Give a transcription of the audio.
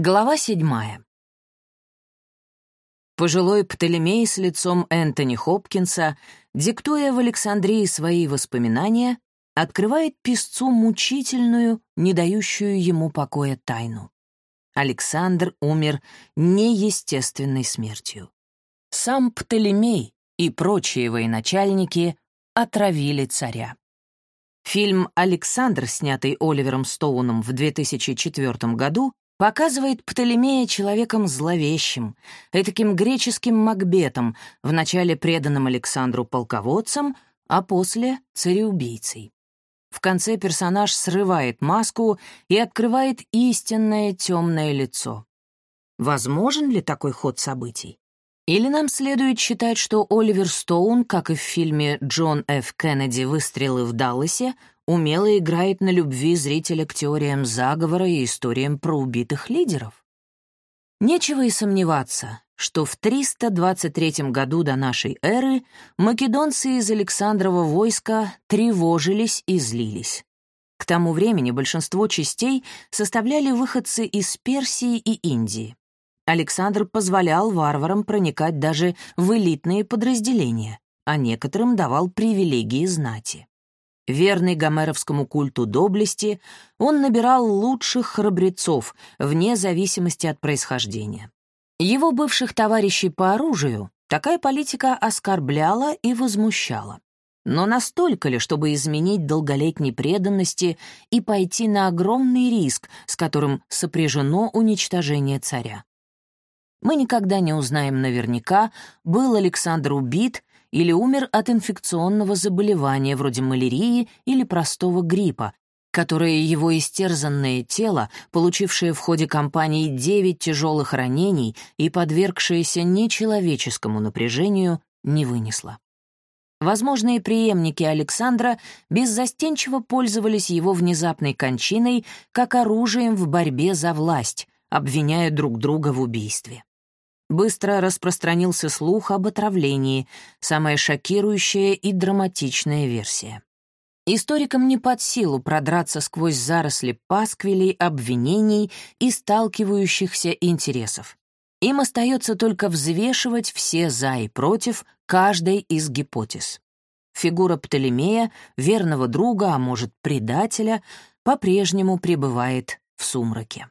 Глава седьмая. Пожилой Птолемей с лицом Энтони Хопкинса, диктуя в Александрии свои воспоминания, открывает писцу мучительную, не дающую ему покоя тайну. Александр умер неестественной смертью. Сам Птолемей и прочие военачальники отравили царя. Фильм «Александр», снятый Оливером Стоуном в 2004 году, показывает Птолемея человеком зловещим, этаким греческим Макбетом, вначале преданным Александру полководцем, а после — цареубийцей. В конце персонаж срывает маску и открывает истинное темное лицо. Возможен ли такой ход событий? Или нам следует считать, что Оливер Стоун, как и в фильме «Джон Ф. Кеннеди. Выстрелы в Далласе», умело играет на любви зрителя к теориям заговора и историям про убитых лидеров. Нечего и сомневаться, что в 323 году до нашей эры македонцы из Александрова войска тревожились и злились. К тому времени большинство частей составляли выходцы из Персии и Индии. Александр позволял варварам проникать даже в элитные подразделения, а некоторым давал привилегии знати. Верный гомеровскому культу доблести, он набирал лучших храбрецов, вне зависимости от происхождения. Его бывших товарищей по оружию такая политика оскорбляла и возмущала. Но настолько ли, чтобы изменить долголетней преданности и пойти на огромный риск, с которым сопряжено уничтожение царя? Мы никогда не узнаем наверняка, был Александр убит или умер от инфекционного заболевания вроде малярии или простого гриппа, которое его истерзанное тело, получившее в ходе кампании 9 тяжелых ранений и подвергшееся нечеловеческому напряжению, не вынесло. Возможные преемники Александра беззастенчиво пользовались его внезапной кончиной как оружием в борьбе за власть, обвиняя друг друга в убийстве. Быстро распространился слух об отравлении, самая шокирующая и драматичная версия. Историкам не под силу продраться сквозь заросли пасквилей, обвинений и сталкивающихся интересов. Им остается только взвешивать все «за» и «против» каждой из гипотез. Фигура Птолемея, верного друга, а может, предателя, по-прежнему пребывает в сумраке.